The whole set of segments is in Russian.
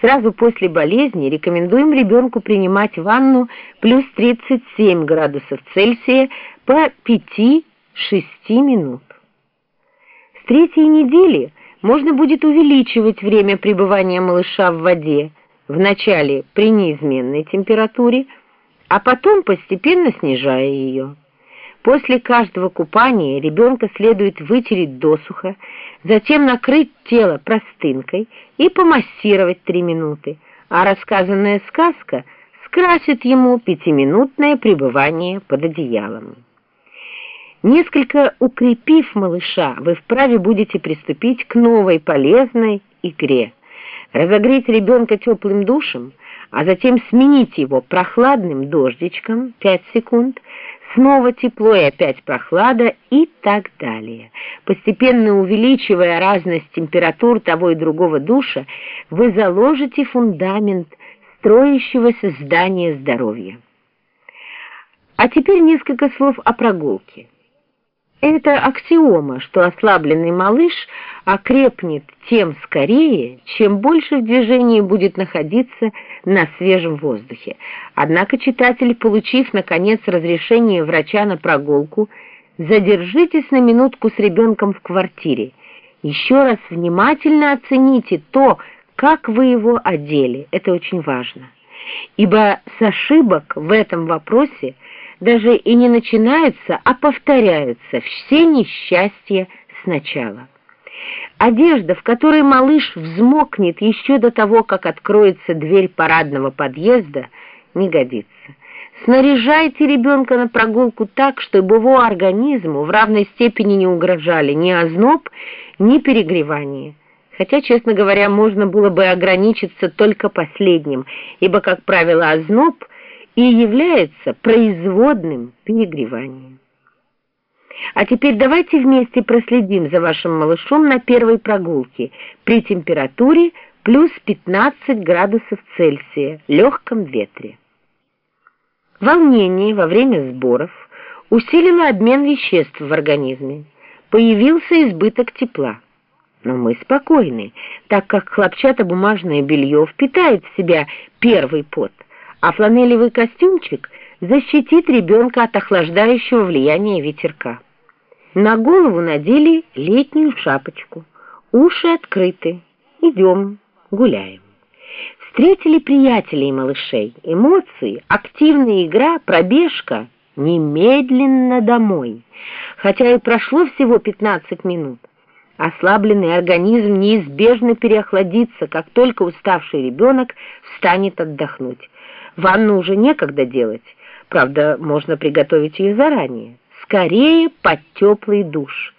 Сразу после болезни рекомендуем ребенку принимать ванну плюс 37 градусов Цельсия по 5-6 минут. С третьей недели можно будет увеличивать время пребывания малыша в воде, вначале при неизменной температуре, а потом постепенно снижая ее. После каждого купания ребенка следует вытереть досуха, затем накрыть тело простынкой и помассировать три минуты, а рассказанная сказка скрасит ему пятиминутное пребывание под одеялом. Несколько укрепив малыша, вы вправе будете приступить к новой полезной игре. Разогреть ребенка теплым душем, а затем сменить его прохладным дождичком 5 секунд, снова тепло и опять прохлада и так далее. Постепенно увеличивая разность температур того и другого душа, вы заложите фундамент строящегося здания здоровья. А теперь несколько слов о прогулке. Это аксиома, что ослабленный малыш окрепнет тем скорее, чем больше в движении будет находиться на свежем воздухе. Однако читатель, получив, наконец, разрешение врача на прогулку, задержитесь на минутку с ребенком в квартире. Еще раз внимательно оцените то, как вы его одели. Это очень важно. Ибо с ошибок в этом вопросе – даже и не начинаются, а повторяются все несчастья сначала. Одежда, в которой малыш взмокнет еще до того, как откроется дверь парадного подъезда, не годится. Снаряжайте ребенка на прогулку так, чтобы его организму в равной степени не угрожали ни озноб, ни перегревание. Хотя, честно говоря, можно было бы ограничиться только последним, ибо, как правило, озноб – и является производным перегреванием. А теперь давайте вместе проследим за вашим малышом на первой прогулке при температуре плюс 15 градусов Цельсия, легком ветре. Волнение во время сборов усилило обмен веществ в организме, появился избыток тепла. Но мы спокойны, так как хлопчатобумажное белье впитает в себя первый пот – а фланелевый костюмчик защитит ребенка от охлаждающего влияния ветерка. На голову надели летнюю шапочку, уши открыты. Идем, гуляем. Встретили приятелей малышей, эмоции, активная игра, пробежка, немедленно домой. Хотя и прошло всего 15 минут. Ослабленный организм неизбежно переохладится, как только уставший ребенок встанет отдохнуть. Ванну уже некогда делать, правда, можно приготовить ее заранее. Скорее под теплый душ.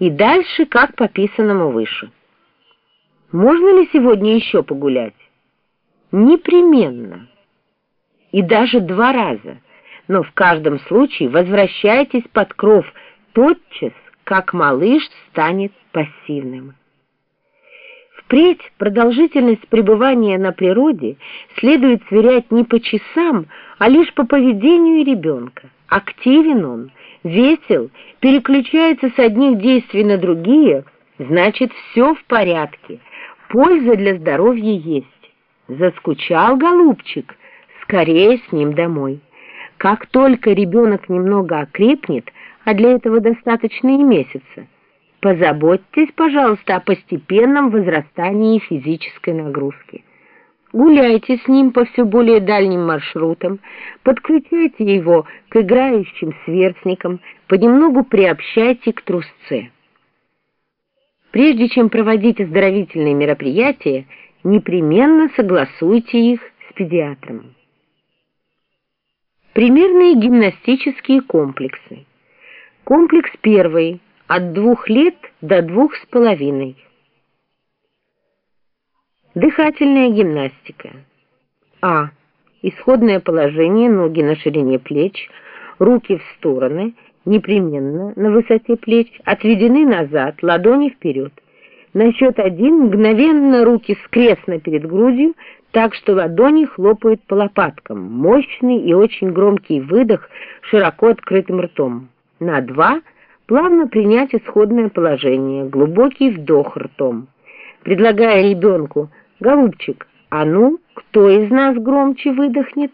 И дальше, как по писанному выше. Можно ли сегодня еще погулять? Непременно. И даже два раза. Но в каждом случае возвращайтесь под кров тотчас, как малыш станет пассивным. Впредь продолжительность пребывания на природе следует сверять не по часам, а лишь по поведению ребенка. Активен он, весел, переключается с одних действий на другие, значит, все в порядке, польза для здоровья есть. Заскучал голубчик, скорее с ним домой. Как только ребенок немного окрепнет, а для этого достаточно и месяца, Позаботьтесь, пожалуйста, о постепенном возрастании физической нагрузки. Гуляйте с ним по все более дальним маршрутам, подключайте его к играющим сверстникам, понемногу приобщайте к трусце. Прежде чем проводить оздоровительные мероприятия, непременно согласуйте их с педиатром. Примерные гимнастические комплексы. Комплекс первый – от двух лет до двух с половиной. Дыхательная гимнастика. А. Исходное положение, ноги на ширине плеч, руки в стороны, непременно на высоте плеч, отведены назад, ладони вперед. На счет один мгновенно руки скрестно перед грудью, так что ладони хлопают по лопаткам. Мощный и очень громкий выдох широко открытым ртом. На два – плавно принять исходное положение, глубокий вдох ртом. Предлагая ребенку «Голубчик, А ну, кто из нас громче выдохнет?